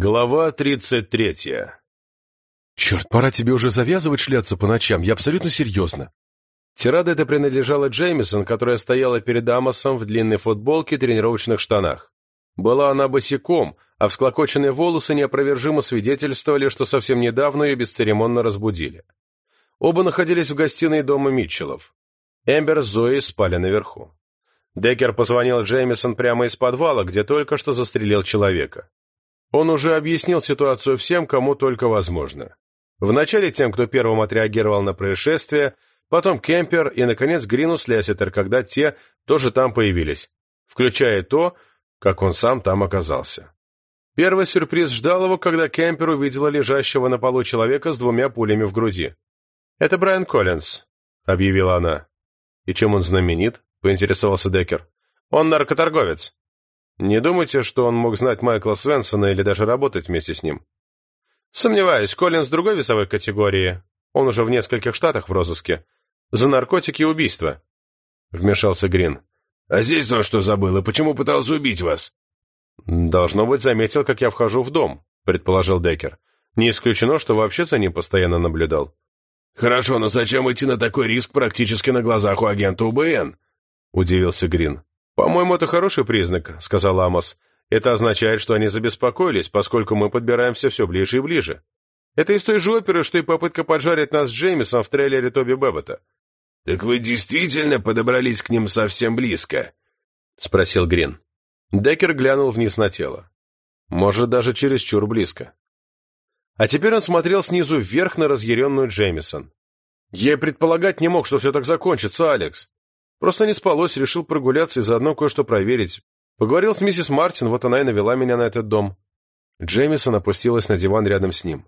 Глава тридцать третья. «Черт, пора тебе уже завязывать шляться по ночам, я абсолютно серьезно». Тирада эта принадлежала Джеймисон, которая стояла перед Амосом в длинной футболке и тренировочных штанах. Была она босиком, а всклокоченные волосы неопровержимо свидетельствовали, что совсем недавно ее бесцеремонно разбудили. Оба находились в гостиной дома Митчеллов. Эмбер с Зоей спали наверху. Деккер позвонил Джеймисон прямо из подвала, где только что застрелил человека. Он уже объяснил ситуацию всем, кому только возможно. Вначале тем, кто первым отреагировал на происшествие, потом Кемпер и, наконец, Гринус Лесситер, когда те тоже там появились, включая то, как он сам там оказался. Первый сюрприз ждал его, когда Кемпер увидела лежащего на полу человека с двумя пулями в груди. «Это Брайан Коллинз», — объявила она. «И чем он знаменит?» — поинтересовался Деккер. «Он наркоторговец». «Не думайте, что он мог знать Майкла Свенсона или даже работать вместе с ним?» «Сомневаюсь, Коллинз другой весовой категории. Он уже в нескольких штатах в розыске. За наркотики и убийства», — вмешался Грин. «А здесь он что забыл, и почему пытался убить вас?» «Должно быть, заметил, как я вхожу в дом», — предположил Деккер. «Не исключено, что вообще за ним постоянно наблюдал». «Хорошо, но зачем идти на такой риск практически на глазах у агента УБН?» — удивился Грин. «По-моему, это хороший признак», — сказал Амос. «Это означает, что они забеспокоились, поскольку мы подбираемся все ближе и ближе. Это из той же оперы, что и попытка поджарить нас с Джеймисом в трейлере Тоби Бэббета». «Так вы действительно подобрались к ним совсем близко?» — спросил Грин. Деккер глянул вниз на тело. Может, даже чересчур близко. А теперь он смотрел снизу вверх на разъяренную Джеймисон. «Я предполагать не мог, что все так закончится, Алекс. Просто не спалось, решил прогуляться и заодно кое-что проверить. Поговорил с миссис Мартин, вот она и навела меня на этот дом». Джеймисон опустилась на диван рядом с ним.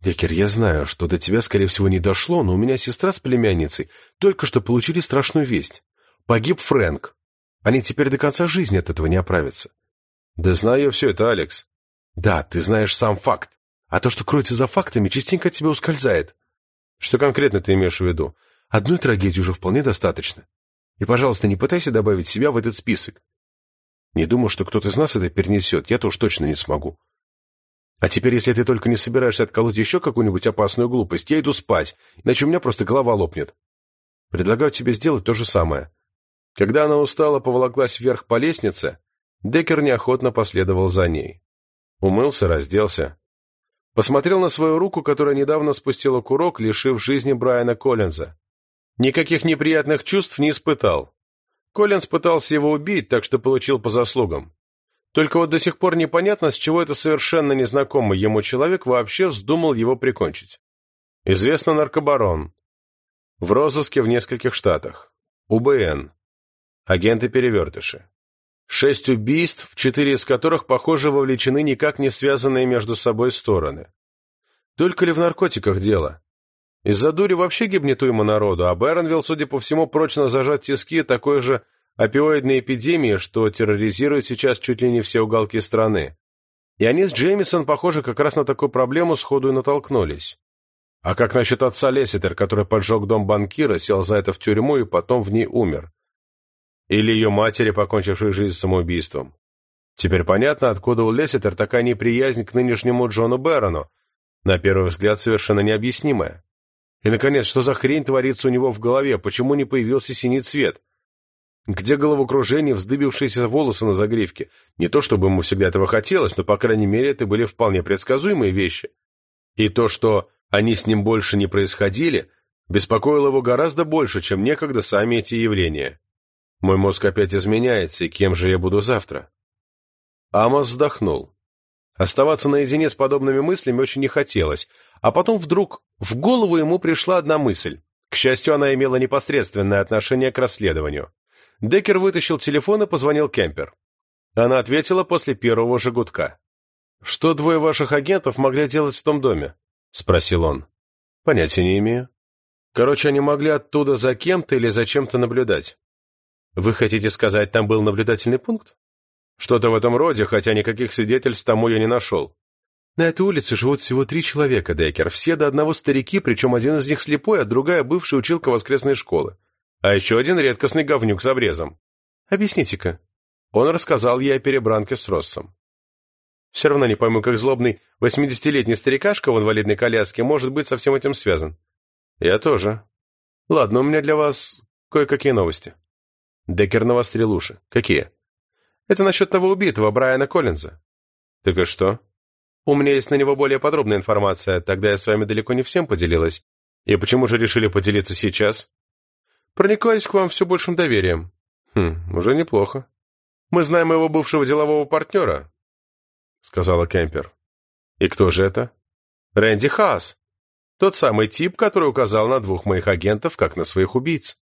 «Деккер, я знаю, что до тебя, скорее всего, не дошло, но у меня сестра с племянницей только что получили страшную весть. Погиб Фрэнк. Они теперь до конца жизни от этого не оправятся». «Да знаю все это, Алекс». «Да, ты знаешь сам факт. А то, что кроется за фактами, частенько от тебя ускользает. Что конкретно ты имеешь в виду? Одной трагедии уже вполне достаточно. И, пожалуйста, не пытайся добавить себя в этот список. Не думаю, что кто-то из нас это перенесет, я-то уж точно не смогу. А теперь, если ты только не собираешься отколоть еще какую-нибудь опасную глупость, я иду спать, иначе у меня просто голова лопнет. Предлагаю тебе сделать то же самое. Когда она устала поволоклась вверх по лестнице, Деккер неохотно последовал за ней. Умылся, разделся. Посмотрел на свою руку, которая недавно спустила курок, лишив жизни Брайана Коллинза. Никаких неприятных чувств не испытал. Коллинз пытался его убить, так что получил по заслугам. Только вот до сих пор непонятно, с чего это совершенно незнакомый ему человек вообще вздумал его прикончить. Известно наркобарон. В розыске в нескольких штатах. УБН. Агенты-перевертыши. Шесть убийств, четыре из которых, похоже, вовлечены никак не связанные между собой стороны. Только ли в наркотиках дело? Из-за дури вообще гибнет уйма народу, а Бэронвилл, судя по всему, прочно зажат тиски такой же опиоидной эпидемии, что терроризирует сейчас чуть ли не все уголки страны. И они с Джеймисон, похоже, как раз на такую проблему сходу и натолкнулись. А как насчет отца Лесситер, который поджег дом банкира, сел за это в тюрьму и потом в ней умер? Или ее матери, покончившей жизнь самоубийством. Теперь понятно, откуда у Лесситер такая неприязнь к нынешнему Джону Бэрону, на первый взгляд совершенно необъяснимая. И, наконец, что за хрень творится у него в голове, почему не появился синий цвет? Где головокружение, вздыбившиеся волосы на загривке? Не то чтобы ему всегда этого хотелось, но, по крайней мере, это были вполне предсказуемые вещи. И то, что они с ним больше не происходили, беспокоило его гораздо больше, чем некогда сами эти явления. Мой мозг опять изменяется, и кем же я буду завтра? Амос вздохнул. Оставаться наедине с подобными мыслями очень не хотелось, а потом вдруг в голову ему пришла одна мысль. К счастью, она имела непосредственное отношение к расследованию. Деккер вытащил телефон и позвонил Кемпер. Она ответила после первого же. «Что двое ваших агентов могли делать в том доме?» — спросил он. «Понятия не имею. Короче, они могли оттуда за кем-то или за чем-то наблюдать. Вы хотите сказать, там был наблюдательный пункт? Что-то в этом роде, хотя никаких свидетельств тому я не нашел. На этой улице живут всего три человека, Деккер. Все до одного старики, причем один из них слепой, а другая бывшая училка воскресной школы. А еще один редкостный говнюк с обрезом. Объясните-ка. Он рассказал ей о перебранке с Россом. Все равно не пойму, как злобный восьмидесятилетний старикашка в инвалидной коляске может быть со всем этим связан. Я тоже. Ладно, у меня для вас кое-какие новости. Деккер навострил уши. Какие? Это насчет того убитого, Брайана Коллинза. Так и что? У меня есть на него более подробная информация, тогда я с вами далеко не всем поделилась. И почему же решили поделиться сейчас? Проникаюсь к вам все большим доверием. Хм, уже неплохо. Мы знаем его бывшего делового партнера, сказала Кемпер. И кто же это? Рэнди Хаас. Тот самый тип, который указал на двух моих агентов, как на своих убийц.